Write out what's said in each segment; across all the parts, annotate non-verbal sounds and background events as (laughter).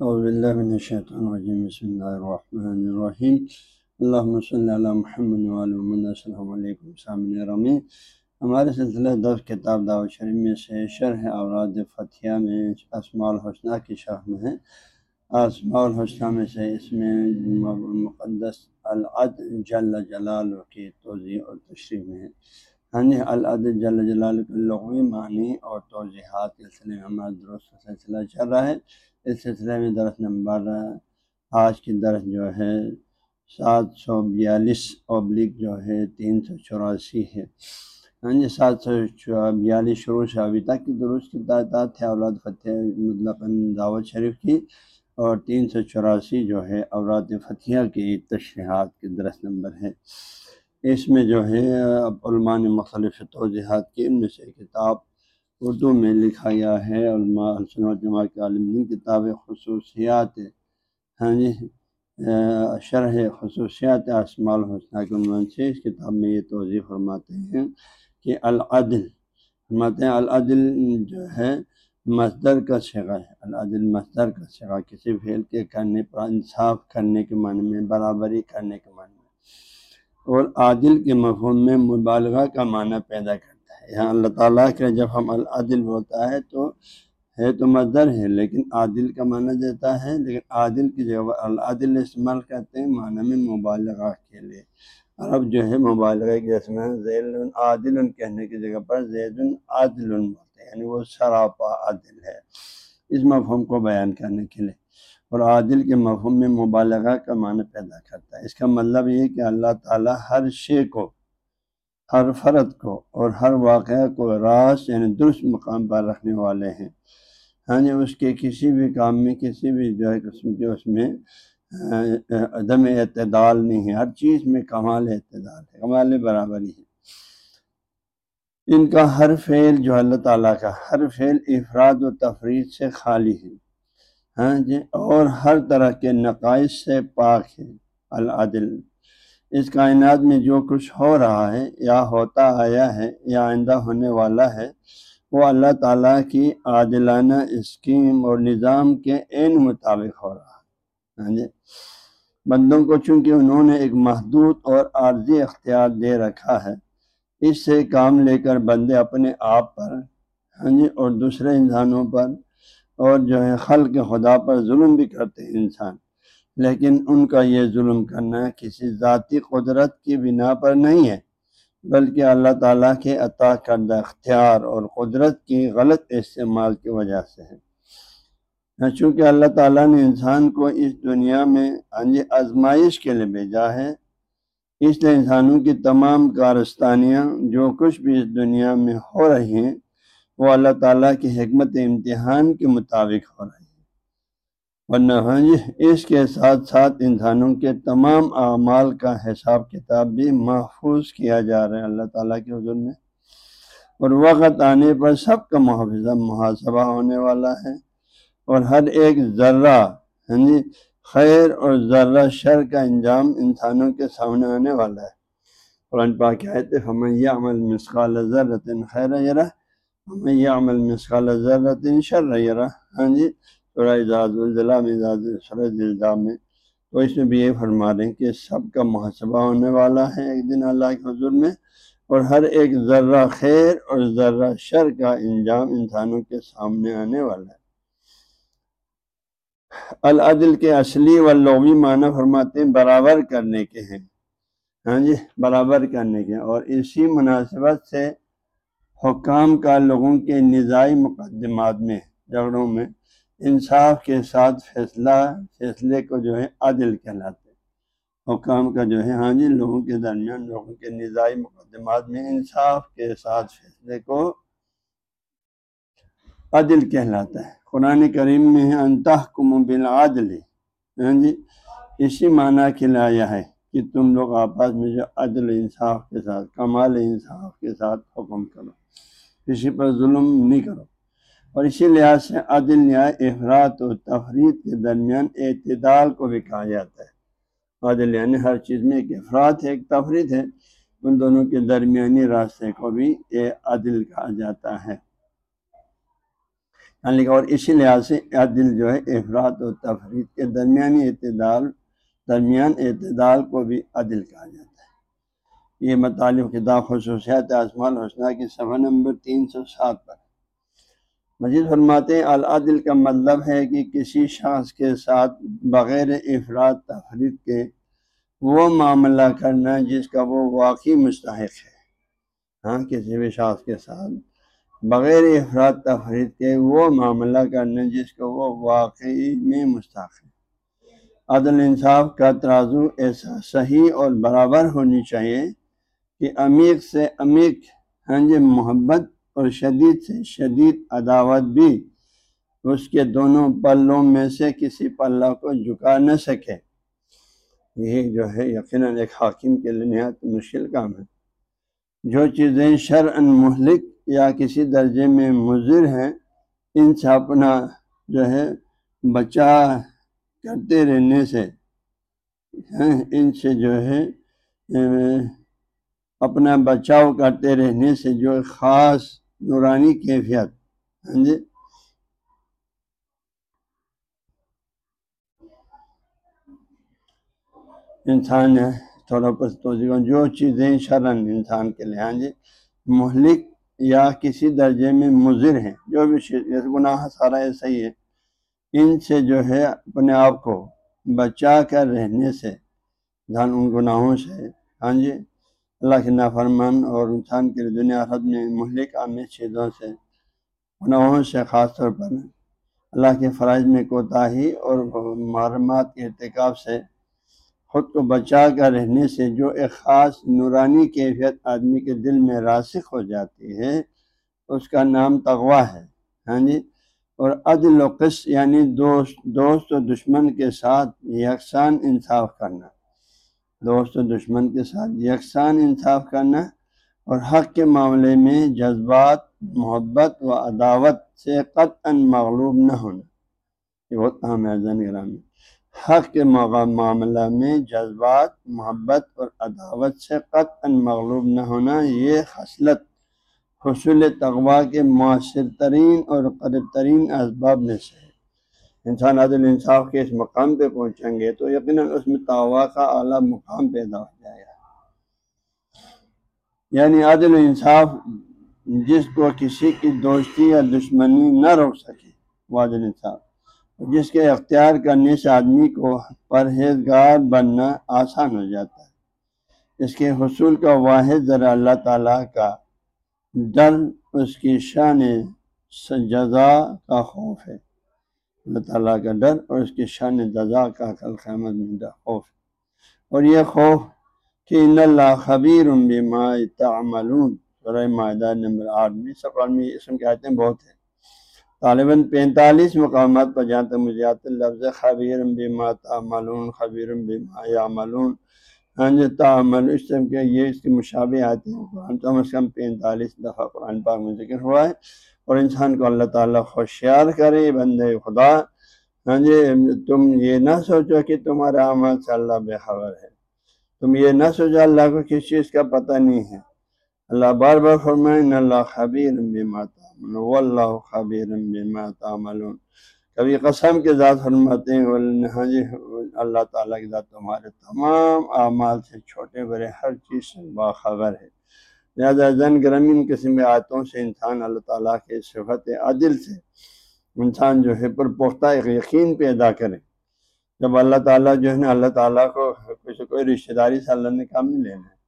من الشیطان الرجیم بسم اللہ الرحمن الرحیم اللہ صلی اللہ محمد محمد السلام علیکم سامع رمی ہمارے سلسلہ دف کتاب دعوت شریف میں سے شرح اوراد فتح میں اسماع الحسنہ کی شرح میں ہے اسماع الحسنہ میں سے اس میں مقدس العد جل جلال کی توضیع اور تشریح میں ہے ہاں جی العد جل جلال لغوی معنی اور توضیحات کے سلسلے میں ہمارا درست سلسلہ چل رہا ہے۔ اس سلسلے میں درس نمبر، آج کی درس جو ہے، سات سو بیالیس ابلک جو ہے، تین سو چوراسی ہے۔ ہاں جی سات سو بیالیس شروع سے ابھی تک کی درست کی تعداد ہے، اولاد فتح مطلق دعوت شریف کی۔ اور تین سو چوراسی جو ہے اولاد فتح کی تشریحات کی درس نمبر ہے۔ اس میں جو ہے، علماء نے مختلف توضیحات کی، ان میں سے کتاب اردو میں لکھا گیا ہے۔ علماء و جماع کے عالم دین کتاب خصوصیات ہاں جی شرح خصوصیات اسماع الحسنہ کے عنوان سے اس کتاب میں یہ توضیع فرماتے ہیں کہ العدل، فرماتے ہیں العدل جو ہے، مصدر کا شگا ہے۔ العدل مصدر کا شگا کسی پھیل کے کرنے پر انصاف کرنے کے معنی میں، برابری کرنے کے معنی میں۔ اور عادل کے مفہوم میں مبالغہ کا معنی پیدا کرتا ہے۔ یہاں اللہ تعالیٰ کے جب ہم العدل ہوتا ہے تو ہے تو مزدر ہے، لیکن عادل کا معنی دیتا ہے۔ لیکن عادل کی جگہ العدل استعمال کرتے ہیں معنی میں مبالغہ کے لیے۔ عرب جو ہے مبالغہ کے اس میں ذیل عادل کہنے کی جگہ پر زید العادل بولتے ہیں یعنی وہ سراپا عادل ہے۔ اس مفہوم کو بیان کرنے کے لیے۔ اور عادل کے مفہوم میں مبالغہ کا معنی پیدا کرتا ہے۔ اس کا مطلب یہ کہ اللہ تعالیٰ ہر شے کو، ہر فرد کو اور ہر واقعہ کو راس یعنی درست مقام پر رکھنے والے ہیں۔ ہاں جی اس کے کسی بھی کام میں، کسی بھی جو ہے قسم کے اس میں، عدم اعتدال نہیں ہے۔ ہر چیز میں کمال اعتدال ہے، کمال برابری ہے۔ ان کا ہر فعل جو اللہ تعالیٰ کا، ہر فعل افراد و تفریح سے خالی ہے۔ ہاں جی؟ اور ہر طرح کے نقائص سے پاک ہے، العدل۔ اس کائنات میں جو کچھ ہو رہا ہے، یا ہوتا آیا ہے، یا آئندہ ہونے والا ہے، وہ اللہ تعالیٰ کی عادلانہ اسکیم اور نظام کے عین مطابق ہو رہا ہے۔ ہاں جی؟ بندوں کو چونکہ انہوں نے ایک محدود اور عارضی اختیار دے رکھا ہے، اس سے کام لے کر بندے اپنے آپ پر ہاں جی اور دوسرے انسانوں پر اور جو ہے خلق خدا پر ظلم بھی کرتے ہیں انسان۔ لیکن ان کا یہ ظلم کرنا کسی ذاتی قدرت کی بنا پر نہیں ہے، بلکہ اللہ تعالیٰ کے عطا کردہ اختیار اور قدرت کی غلط استعمال کی وجہ سے ہے۔ چونکہ اللہ تعالیٰ نے انسان کو اس دنیا میں آزمائش کے لیے بھیجا ہے، اس لیے انسانوں کی تمام کارستانیاں جو کچھ بھی اس دنیا میں ہو رہی ہیں وہ اللہ تعالیٰ کی حکمت امتحان کے مطابق ہو رہی ہیں ورنہ ہاں جی اس کے ساتھ ساتھ انسانوں کے تمام اعمال کا حساب کتاب بھی محفوظ کیا جا رہا ہے اللہ تعالیٰ کے حضور میں۔ اور وقت آنے پر سب کا محافظہ، محاسبہ ہونے والا ہے۔ اور ہر ایک ذرہ ہاں جی خیر اور ذرہ شر کا انجام انسانوں کے سامنے آنے والا ہے۔ قرآن پاک آئے ہمیں یہ عمل مسقال ذرت خیر یرا ہمیں یہ عمل مسقال ذرت شر یرا ہاں جی؟ اعزاز الضلع میں الزام میں تو اس میں بھی یہ فرما رہے ہیں کہ سب کا محاسبہ ہونے والا ہے ایک دن اللہ کے حضور میں اور ہر ایک ذرہ خیر اور ذرہ شر کا انجام انسانوں کے سامنے آنے والا ہے۔ العدل کے اصلی و لغوی معنی فرماتے ہیں برابر کرنے کے ہیں۔ ہاں جی؟ برابر کرنے کے اور اسی مناسبت سے حکام کا لوگوں کے نظائی مقدمات میں، جھگڑوں میں انصاف کے ساتھ فیصلہ، فیصلے کو جو ہے عادل کہلاتے حکام کا جو ہے ہاں جی لوگوں کے درمیان لوگوں کے نظائی مقدمات میں انصاف کے ساتھ فیصلے کو عدل کہلاتا ہے۔ قرآن کریم میں انتہ کم بالعدل۔ ہاں جی اسی معنی کھلایا ہے۔ کہ تم لوگ آپس میں جو عدل انصاف کے ساتھ، کمال انصاف کے ساتھ حکم کرو۔ کسی پر ظلم نہیں کرو۔ اور اسی لحاظ سے عدل یا افراد و تفریح کے درمیان اعتدال کو بھی کہا جاتا ہے۔ عدل یعنی ہر چیز میں ایک افراد ہے، ایک تفریح ہے۔ ان دونوں کے درمیانی راستے کو بھی یہ عدل کہا جاتا ہے۔ یعنی اور اسی لحاظ سے عدل جو ہے افراد و تفریح کے درمیانی اعتدال درمیان اعتدال کو بھی عدل کہا جاتا ہے۔ یہ مطالب کتاب خصوصیات اعظمان حسنہ کی صفحہ نمبر تین سو سات پر۔ مزید فرماتے العدل کا مطلب ہے کہ کسی شخص کے ساتھ بغیر افراد تفریح کے وہ معاملہ کرنا جس کا وہ واقعی مستحق ہے۔ ہاں کسی بھی شخص کے ساتھ بغیر افراد تفریح کے وہ معاملہ کرنا جس کو وہ واقعی میں مستحق ہے۔ عدل انصاف کا ترازو ایسا صحیح اور برابر ہونی چاہیے کہ عمیق سے عمیق ہاں جی محبت اور شدید سے شدید عداوت بھی اس کے دونوں پلوں میں سے کسی پلہ کو جھکا نہ سکے۔ یہ جو ہے یقیناً ایک حاکم کے لیے نہایت مشکل کام ہے۔ جو چیزیں شرعن مہلک یا کسی درجے میں مضر ہیں، ان سے اپنا جو ہے بچا کرتے رہنے سے ہاں، ان سے جو ہے اپنا بچاؤ کرتے رہنے سے جو خاص نورانی کیفیت ہاں جی؟ انسان ہے، تھوڑا تو جو چیزیں شرن انسان کے لیے ہاں جی؟ مہلک یا کسی درجے میں مضر ہیں، جو بھی گناہ سارا ایسا ہی ہے۔ ان سے جو ہے اپنے آپ کو بچا کر رہنے سے دھن ان گناہوں سے ہاں جی اللہ کے نافرمان اور انسان کے دنیا حد میں مہلک عام چیزوں سے، گناہوں سے خاص طور پر اللہ کے فرائض میں کوتاہی اور محرمات کے ارتکاب سے خود کو بچا کر رہنے سے جو ایک خاص نورانی کیفیت آدمی کے دل میں راسخ ہو جاتی ہے، اس کا نام تغوا ہے ہاں جی اور عدل و قص یعنی دوست دوست و دشمن کے ساتھ یکساں انصاف کرنا۔ دوست و دشمن کے ساتھ یکساں انصاف کرنا اور حق کے معاملے میں جذبات، محبت و عداوت سے قطع مغلوب نہ ہونا۔ یہ بہت اہم ہے زن گرامی۔ حق کے معاملہ میں جذبات، محبت اور عداوت سے قطع مغلوب نہ ہونا یہ خصلت حصول تغوا کے مؤثر ترین اور قریب ترین اسباب میں سے ہے۔ انسان عدل انصاف کے اس مقام پہ پہنچیں گے تو یقیناً اس میں تغوا کا اعلیٰ مقام پیدا ہو جائے گا۔ یعنی عدل انصاف جس کو کسی کی دوستی یا دشمنی نہ روک سکے، وہ عدل انصاف۔ جس کے اختیار کرنے سے آدمی کو پرہیزگار بننا آسان ہو جاتا ہے۔ اس کے حصول کا واحد ذرا اللہ تعالیٰ کا ڈر اس کی شان جزا کا خوف ہے۔ اللہ تعالیٰ کا ڈر اور اس کی شان جزا کا کل خیمت میں خوف ہے۔ اور یہ خوف کہ ان اللہ خبیر بما تعملون۔ سورہ معدہ نمبر آٹھ میں سب میں اسم کہتے ہیں بہت ہے طالباً پینتالیس مقامات پر جہاں تک مجھے آتے لفظ خبیر بما تعملون، خبیر بما یعملون۔ ہاں جی تعمل اس طرح کے یہ اس کے مشابہ آتے ہیں قرآن کم از کم پینتالیس دفعہ قرآن پاک میں ذکر ہوا ہے۔ اور انسان کو اللہ تعالیٰ خوشیار کرے بند خدا۔ ہاں جی تم یہ نہ سوچو کہ تمہارا عمل سے اللہ بے خبر ہے۔ تم یہ نہ سوچو اللہ کو کس چیز کا پتہ نہیں ہے۔ اللہ بار بار فرمائے اللہ خبیر بما اللہ خبیر بما تعملون۔ کبھی قسم کے ذات فرماتے ہیں ہاں جی اللہ تعالیٰ کے ذات تمہارے تمام اعمال سے چھوٹے بڑے، ہر چیز سے باخبر ہے۔ لہٰذا زن گرمین قسم آیتوں سے انسان اللہ تعالیٰ کے صفت عدل سے انسان جو ہے پر پختہ ایک یقین پیدا کرے۔ جب اللہ تعالیٰ جو ہے نا، اللہ تعالیٰ کو کسی کوئی رشتہ داری سے اللہ نے کام نہیں لینا۔ ہے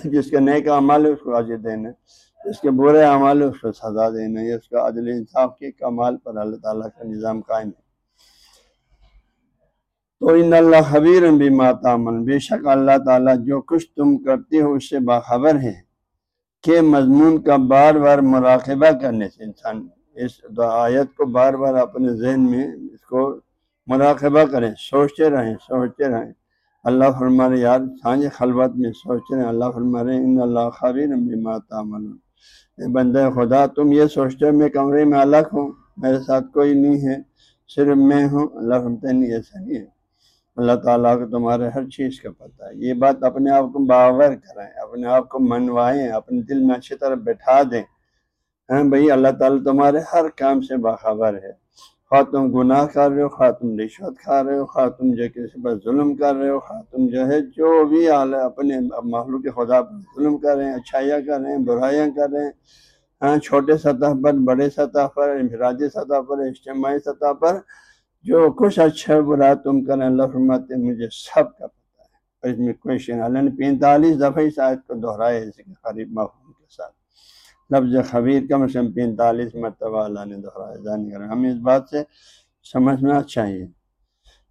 (coughs) جس کے نئے کا عمل ہے، اس کو عجیب دینا۔ ہے جس کے برے عمل ہے اس کو سزا دینا ہے اس کا عدل انصاف کے کمال پر اللہ تعالیٰ کا نظام قائم ہے۔ تو ان اللہ خبیر بھی ماتامن بے شک اللہ تعالیٰ جو کچھ تم کرتے ہو اس سے باخبر ہے کہ مضمون کا بار بار مراقبہ کرنے سے انسان اس آیت کو بار بار اپنے ذہن میں اس کو مراقبہ کریں، سوچتے رہیں سوچتے رہیں۔ اللہ فرمارے یار سانج خلوت میں سوچتے رہیں۔ اللہ فرمارے ان اللہ خبیر بھی ماتامن بندہ خدا، تم یہ سوچتے ہو میں کمرے میں الگ ہوں؟ میرے ساتھ کوئی نہیں ہے، صرف میں ہوں۔ اللہ فرمتے نہیں، ایسا نہیں ہے۔ اللہ تعالیٰ کو تمہارے ہر چیز کا پتہ ہے۔ یہ بات اپنے آپ کو باور کرائیں، اپنے آپ کو منوائیں، اپنے دل میں اچھی طرح بٹھا دیں۔ ہاں بھائی، اللہ تعالیٰ تمہارے ہر کام سے باخبر ہے۔ خواہ تم گناہ کر رہے ہو خواہ تم رشوت کھا رہے ہو خواہ تم جو کسی پر ظلم کر رہے ہو خواہ تم جو ہے جو بھی اعلیٰ اپنے مخلوق خدا پر ظلم کر رہے ہیں، اچھائیاں کر رہے ہیں، برائیاں کر رہے ہیں ہاں چھوٹے سطح پر، بڑے سطح پر، انفرادی سطح پر، اجتماعی سطح پر، جو کچھ اچھا برا تم کریں اللہ فرماتے مجھے سب کا پتہ ہے۔ اور اس میں کوئی شین اللہ نے پینتالیس دفعہ اس آیت کو دہرایا اس کے قریب مفہوم کے ساتھ۔ لفظ خبیر کم از کم پینتالیس مرتبہ اللہ نے دہرایا کر ہمیں اس بات سے سمجھنا چاہیے۔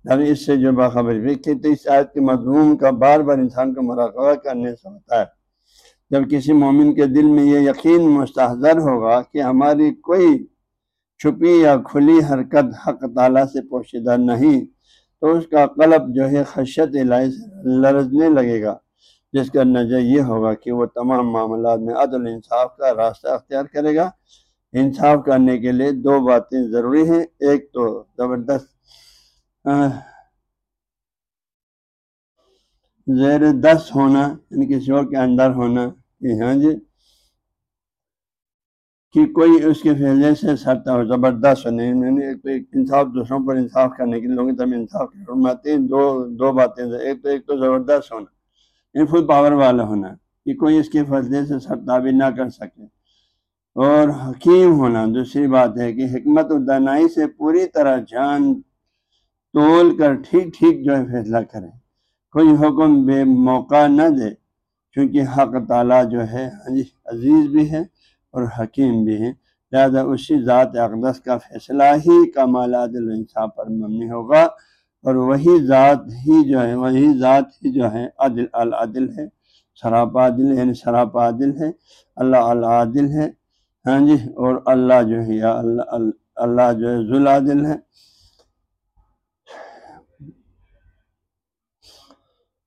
اب اس سے جو باخبر بھی کہ تو اس آیت کے مضمون کا بار بار انسان کو مراقبہ کرنے سے ہوتا ہے۔ جب کسی مومن کے دل میں یہ یقین مستحضر ہوگا کہ ہماری کوئی چھپی یا کھلی حرکت حق تعالیٰ سے پوشیدہ نہیں، تو اس کا قلب جو ہے خشت الہی سے لرزنے لگے گا۔ جس کا نظر یہ ہوگا کہ وہ تمام معاملات میں عدل انصاف کا راستہ اختیار کرے گا۔ انصاف کرنے کے لیے دو باتیں ضروری ہیں۔ ایک تو زبردست زیر دس ہونا یعنی کسی اور کے اندر ہونا۔ کہ ہاں جی۔ کہ کوئی اس کے فیصلے سے سرتا ہو زبردست ہو۔ نہیں انصاف، دوسروں پر انصاف کرنے کے لوگوں کی طرف انصاف کی حرمت دو دو باتیں ایک تو ایک تو زبردست ہونا۔ یعنی فل پاور والا ہونا کہ کوئی اس کے فیصلے سے سرتابی نہ کر سکے۔ اور حکیم ہونا، دوسری بات ہے کہ حکمت و دنائی سے پوری طرح جان تول کر ٹھیک ٹھیک جو ہے فیصلہ کرے۔ کوئی حکم بے موقع نہ دے کیونکہ حق تعالیٰ جو ہے عزیز بھی ہے اور حکیم بھی ہے۔ لہٰذا اسی ذات اقدس کا فیصلہ ہی کمال عدل انصاف پر مبنی ہوگا۔ اور وہی ذات ہی جو ہے، وہی ذات ہی جو ہے عدل العدل ہے سراپا عدل یعنی سراپا عدل ہے، اللہ العادل ہے ہاں جی اور اللہ جو ہے اللہ اللہ جو ہے ذوالعدل ہے۔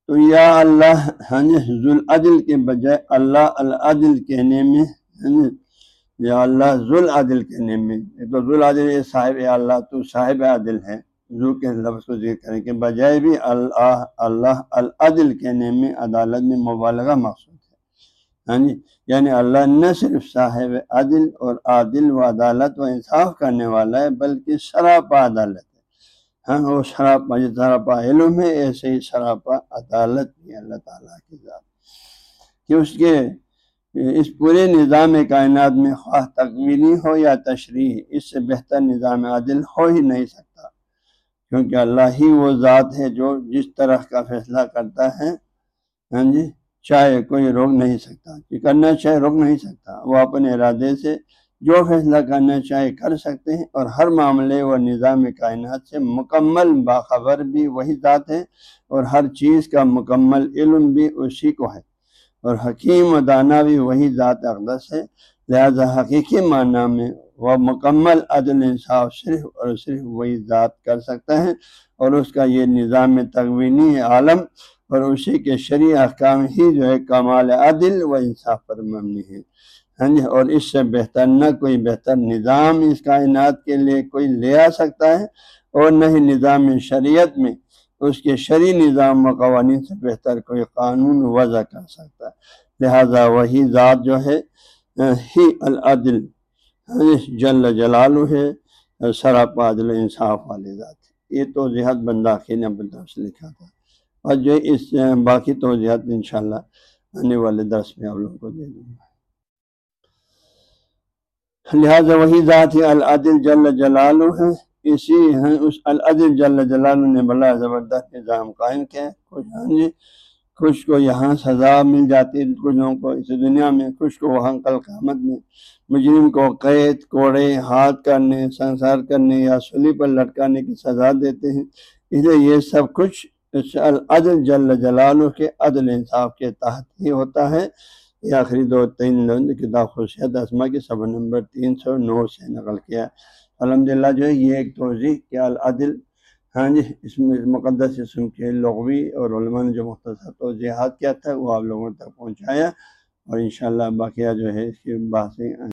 تو یا اللہ ہاں جی ذوالعدل کے بجائے اللہ العدل کہنے میں ہاں جی یا اللہ ذوالعدل کہنے میں تو ذوالعدل صاحب اللہ تو صاحب عدل ہے۔ ذو کے لفظ کو ذکر کریں کہ بجائے بھی اللہ اللہ العدل کہنے میں عدالت میں مبالغہ مقصود ہے۔ ہاں جی؟ یعنی اللہ نہ صرف صاحب عدل اور عادل و عدالت و انصاف کرنے والا ہے، بلکہ سراپا عدالت ہے۔ ہاں وہ سراپا جو سراپا علم ہے، ایسے ہی سراپا عدالت بھی اللہ تعالیٰ کی ذات۔ کہ اس کے، اس پورے نظام کائنات میں خواہ تقویلی ہو یا تشریح، اس سے بہتر نظام عادل ہو ہی نہیں سکتا۔ کیونکہ اللہ ہی وہ ذات ہے جو جس طرح کا فیصلہ کرتا ہے ہاں جی چاہے کوئی روک نہیں سکتا۔ کہ کرنا چاہے روک نہیں سکتا۔ وہ اپنے ارادے سے جو فیصلہ کرنا چاہے کر سکتے ہیں اور ہر معاملے و نظام کائنات سے مکمل باخبر بھی وہی ذات ہے اور ہر چیز کا مکمل علم بھی اسی کو ہے۔ اور حکیم و دانہ بھی وہی ذات اقدس ہے لہذا حقیقی معنی میں وہ مکمل عدل انصاف صرف اور صرف وہی ذات کر سکتا ہے اور اس کا یہ نظام تغوینی عالم اور اسی کے شرع احکام ہی جو ہے کمال عدل و انصاف پر مبنی ہے۔ ہاں جی اور اس سے بہتر نہ کوئی بہتر نظام اس کائنات کے لیے کوئی لے آ سکتا ہے اور نہ ہی نظام شریعت میں اس کے شرعی نظام و قوانین سے بہتر کوئی قانون وضع کر سکتا ہے۔ لہذا وہی ذات جو ہے ہی العدل یعنی جل جلال ہے سراپا عدل انصاف والے ذات۔ یہ توضیحات بندہ نے اپنی طرف سے لکھا تھا۔ اور جو اس باقی توضیحات انشاءاللہ آنے والے درس میں آپ لوگوں کو دے دوں گا۔ لہٰذا وہی ذات ہی العدل جل جلال ہے۔ اسی ہیں، اس العدل جل جلال نے بڑا زبردست نظام قائم کیا۔ خوش ہاں جی خوش کو یہاں سزا مل جاتی ہے، کچھ لوگوں کو اس دنیا میں خوش کو وہاں کل قیامت میں۔ مجرم کو قید، کوڑے، ہاتھ کرنے، سنسار کرنے یا سلی پر لٹکانے کی سزا دیتے ہیں۔ اس لیے یہ سب کچھ العدل، جل جلال کے عدل انصاف کے تحت ہی ہوتا ہے۔ یہ آخری دو تین کتاب خرشید اسما کے صبر نمبر تین سو نو سے نقل کیا۔ الحمد للہ جو ہے، یہ ایک توضیع کیا العدل ہاں جی اس میں مقدس اسم کے لغوی اور علماء نے جو مختصر توجیحات کیا تھا، وہ آپ لوگوں تک پہنچایا اور انشاءاللہ باقیہ جو ہے اس کی بحثیں